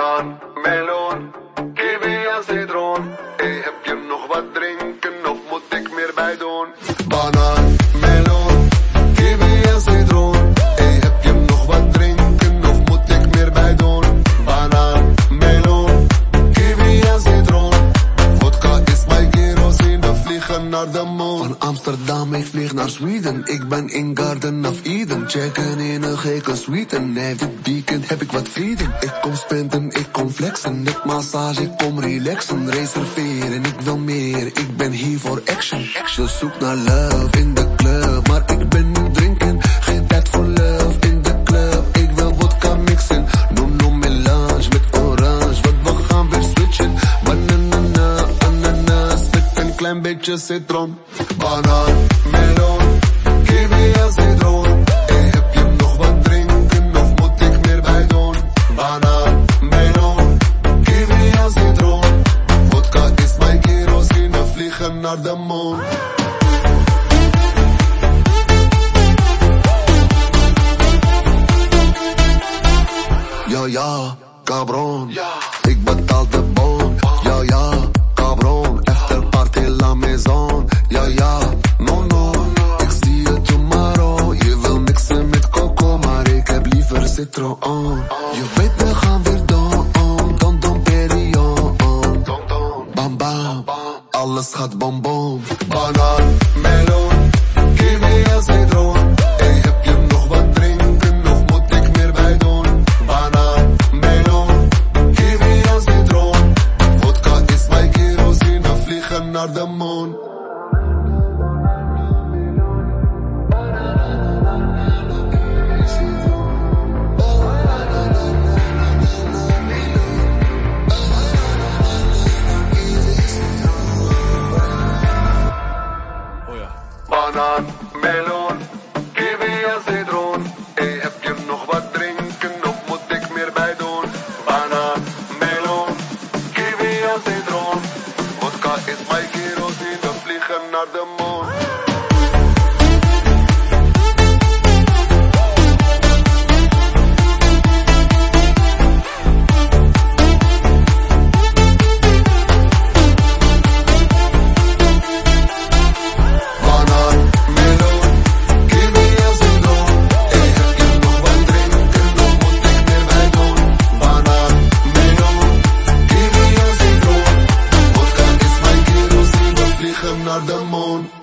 Banaan, meloen, kiwi en citroen. Amsterdam, ik vlieg naar Zweden. Ik ben in Garden of Eden. Checken in een gekke suite. Nee, dit weekend heb ik wat vrienden. Ik kom spenden, ik kom flexen. Ik massage, ik kom relaxen. Reserveren, ik wil meer. Ik ben hier voor action. Je zoekt naar love in de club. Maar ik ben nu drinken. Geen tijd voor love in de club. Ik wil vodka mixen. No, no melange met orange. Want we gaan weer switchen. Banana, ananas. Met een klein beetje citron. Banaan, meloen, kiwi en citroen. Hey, heb je nog wat drinken of moet ik meer bij doen? Banaan, meloen, kiwi en citroen. Vodka is mijn kerosine, vliegen naar de maan. Ja, ja, cabron. Ik betaal de Oh. Je weet we gaan weer door. Don Don Perion. Bam bam. Alles gaat bom bom. Banaan, meloen. Kiwi als citroen. Hey, heb je nog wat drinken Nog moet ik meer bij doen? Banaan, meloen. Kiwi als citroen. Vodka is mijn kerosine. Vliegen naar de moon. Banan, Melon, Gewehr, Sedron. Ey, habt ihr noch was trinken? Ob muss ich mir bei tun? Banan, Melon, Gewehr, Sedron. Wodka ist mein Kerosin, wir fliegen nach dem Mond. another not the moon.